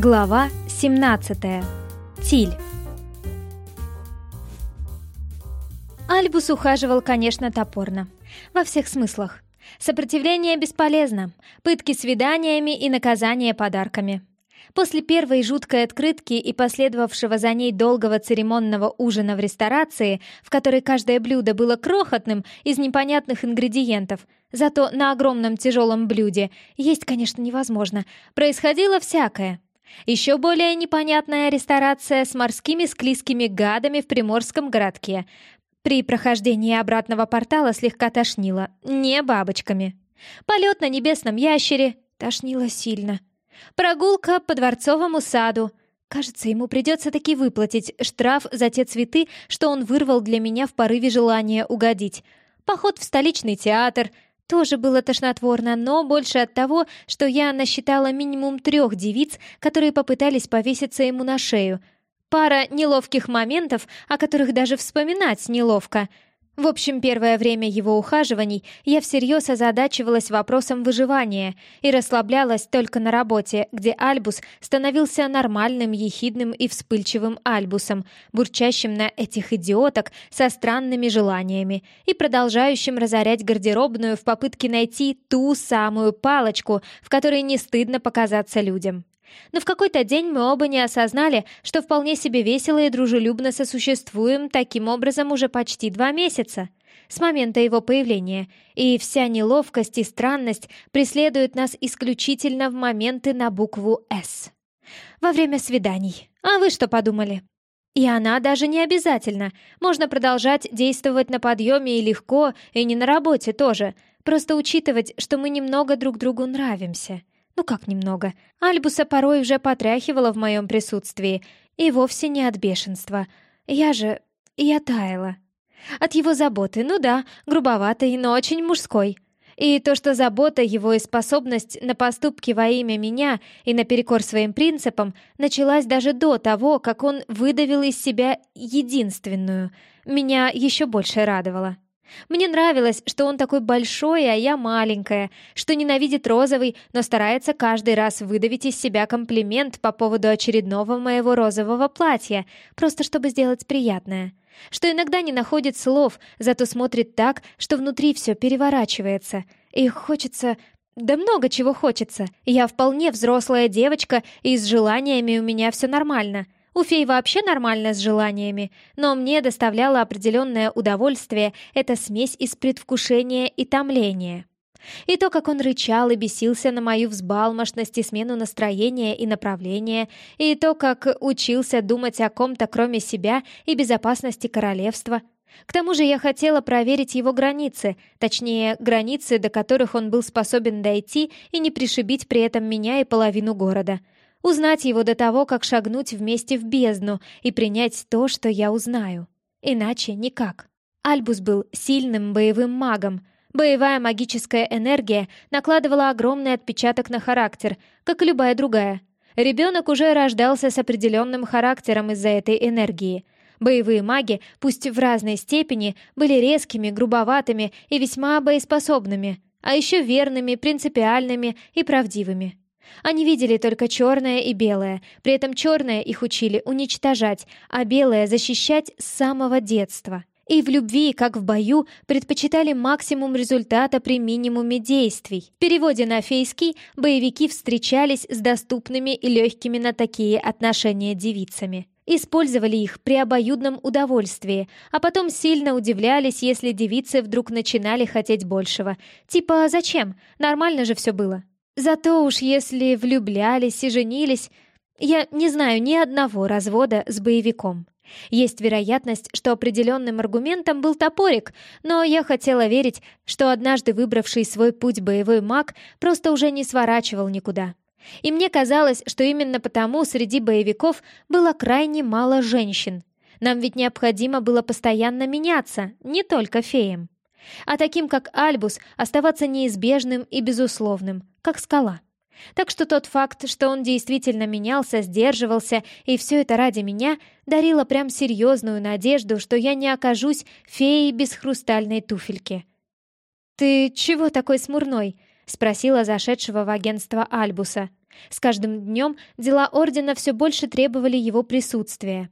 Глава 17. Тиль. Альбус ухаживал, конечно, топорно. Во всех смыслах. Сопротивление бесполезно. Пытки свиданиями и наказание подарками. После первой жуткой открытки и последовавшего за ней долгого церемонного ужина в ресторации, в которой каждое блюдо было крохотным из непонятных ингредиентов, зато на огромном тяжелом блюде есть, конечно, невозможно, происходило всякое — еще более непонятная ресторация с морскими склизкими гадами в приморском городке. При прохождении обратного портала слегка тошнило. Не бабочками. Полет на небесном ящере. Тошнило сильно. Прогулка по дворцовому саду. Кажется, ему придется таки выплатить штраф за те цветы, что он вырвал для меня в порыве желания угодить. Поход в столичный театр — тоже было тошнотворно, но больше от того, что я насчитала минимум трех девиц, которые попытались повеситься ему на шею. Пара неловких моментов, о которых даже вспоминать неловко — в общем, первое время его ухаживаний я всерьез озадачивалась вопросом выживания и расслаблялась только на работе, где Альбус становился нормальным, ехидным и вспыльчивым Альбусом, бурчащим на этих идиоток со странными желаниями и продолжающим разорять гардеробную в попытке найти ту самую палочку, в которой не стыдно показаться людям. Но в какой-то день мы оба не осознали, что вполне себе весело и дружелюбно сосуществуем таким образом уже почти два месяца, с момента его появления, и вся неловкость и странность преследуют нас исключительно в моменты на букву «С». Во время свиданий. А вы что подумали? И она даже не обязательно. Можно продолжать действовать на подъеме и легко, и не на работе тоже. Просто учитывать, что мы немного друг другу нравимся. Ну как немного. Альбуса порой уже потряхивала в моем присутствии. И вовсе не от бешенства. Я же... я таяла. От его заботы, ну да, грубоватой, но очень мужской. И то, что забота его и способность на поступки во имя меня и наперекор своим принципам началась даже до того, как он выдавил из себя единственную, меня еще больше радовало. Мне нравилось, что он такой большой, а я маленькая, что ненавидит розовый, но старается каждый раз выдавить из себя комплимент по поводу очередного моего розового платья, просто чтобы сделать приятное. Что иногда не находит слов, зато смотрит так, что внутри все переворачивается. И хочется... Да много чего хочется. Я вполне взрослая девочка, и с желаниями у меня все нормально — у фей вообще нормально с желаниями, но мне доставляло определенное удовольствие эта смесь из предвкушения и томления. И то, как он рычал и бесился на мою взбалмошность и смену настроения и направления, и то, как учился думать о ком-то кроме себя и безопасности королевства. К тому же я хотела проверить его границы, точнее, границы, до которых он был способен дойти и не пришибить при этом меня и половину города — Узнать его до того, как шагнуть вместе в бездну и принять то, что я узнаю. Иначе никак. Альбус был сильным боевым магом. Боевая магическая энергия накладывала огромный отпечаток на характер, как и любая другая. Ребенок уже рождался с определенным характером из-за этой энергии. Боевые маги, пусть в разной степени, были резкими, грубоватыми и весьма боеспособными, а еще верными, принципиальными и правдивыми. Они видели только черное и белое, при этом черное их учили уничтожать, а белое защищать с самого детства. И в любви, как в бою, предпочитали максимум результата при минимуме действий. В переводе на фейский боевики встречались с доступными и легкими на такие отношения девицами. Использовали их при обоюдном удовольствии, а потом сильно удивлялись, если девицы вдруг начинали хотеть большего. Типа «зачем? Нормально же все было». Зато уж если влюблялись и женились, я не знаю ни одного развода с боевиком. Есть вероятность, что определенным аргументом был топорик, но я хотела верить, что однажды выбравший свой путь боевой маг просто уже не сворачивал никуда. И мне казалось, что именно потому среди боевиков было крайне мало женщин. Нам ведь необходимо было постоянно меняться, не только феям а таким, как Альбус, оставаться неизбежным и безусловным, как скала. Так что тот факт, что он действительно менялся, сдерживался, и все это ради меня, дарило прям серьезную надежду, что я не окажусь феей без хрустальной туфельки. «Ты чего такой смурной?» — спросила зашедшего в агентство Альбуса. С каждым днем дела Ордена все больше требовали его присутствия.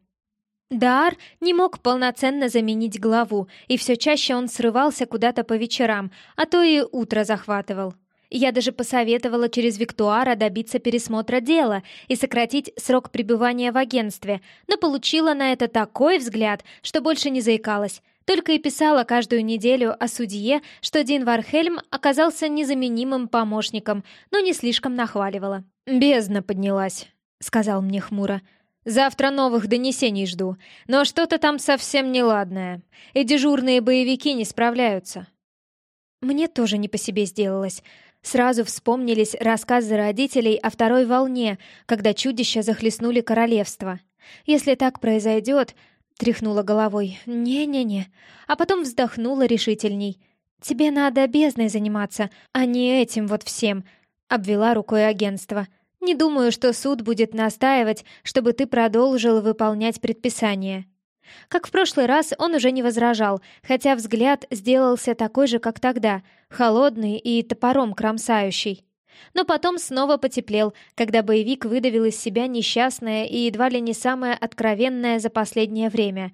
Дар не мог полноценно заменить главу, и все чаще он срывался куда-то по вечерам, а то и утро захватывал. Я даже посоветовала через Виктуара добиться пересмотра дела и сократить срок пребывания в агентстве, но получила на это такой взгляд, что больше не заикалась. Только и писала каждую неделю о судье, что Дин Вархельм оказался незаменимым помощником, но не слишком нахваливала. «Бездна поднялась», — сказал мне хмуро. «Завтра новых донесений жду, но что-то там совсем неладное, и дежурные боевики не справляются». Мне тоже не по себе сделалось. Сразу вспомнились рассказы родителей о второй волне, когда чудища захлестнули королевство. Если так произойдет, тряхнула головой. Не-не-не. А потом вздохнула решительней. Тебе надо бездной заниматься, а не этим вот всем, обвела рукой агентство. Не думаю, что суд будет настаивать, чтобы ты продолжил выполнять предписание. Как в прошлый раз, он уже не возражал, хотя взгляд сделался такой же, как тогда, холодный и топором кромсающий. Но потом снова потеплел, когда боевик выдавил из себя несчастное и едва ли не самое откровенное за последнее время.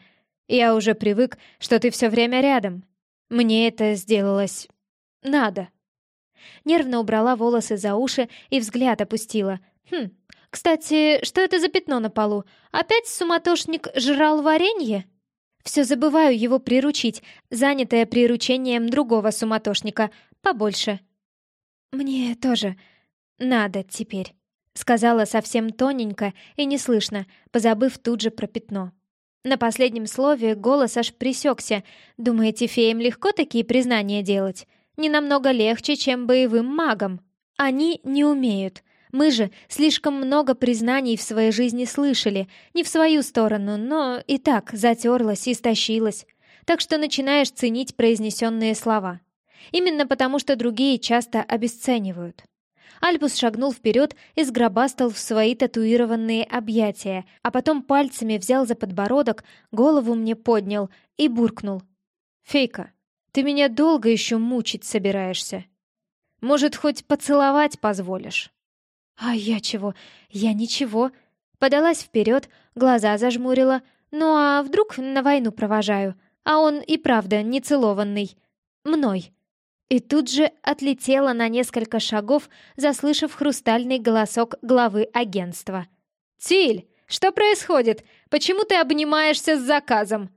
«Я уже привык, что ты все время рядом. Мне это сделалось... надо». Нервно убрала волосы за уши и взгляд опустила. «Хм, кстати, что это за пятно на полу? Опять суматошник жрал варенье? Все забываю его приручить, занятая приручением другого суматошника, побольше. Мне тоже надо теперь, сказала совсем тоненько и неслышно, позабыв тут же про пятно. На последнем слове голос аж присекся. Думаете, феям легко такие признания делать? Не намного легче, чем боевым магам. Они не умеют. Мы же слишком много признаний в своей жизни слышали, не в свою сторону, но и так затерлась и стащилась. Так что начинаешь ценить произнесенные слова. Именно потому, что другие часто обесценивают. Альбус шагнул вперед и сгробастал в свои татуированные объятия, а потом пальцами взял за подбородок, голову мне поднял и буркнул. «Фейка, ты меня долго еще мучить собираешься? Может, хоть поцеловать позволишь?» «А я чего? Я ничего». Подалась вперед, глаза зажмурила. «Ну а вдруг на войну провожаю? А он и правда нецелованный. Мной». И тут же отлетела на несколько шагов, заслышав хрустальный голосок главы агентства. «Тиль, что происходит? Почему ты обнимаешься с заказом?»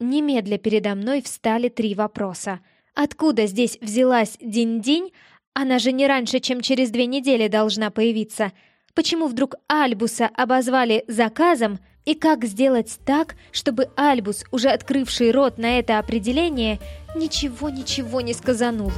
Немедля передо мной встали три вопроса. Откуда здесь взялась Динь-Динь, она же не раньше, чем через две недели должна появиться. Почему вдруг Альбуса обозвали заказом? И как сделать так, чтобы Альбус, уже открывший рот на это определение, ничего-ничего не сказанул?»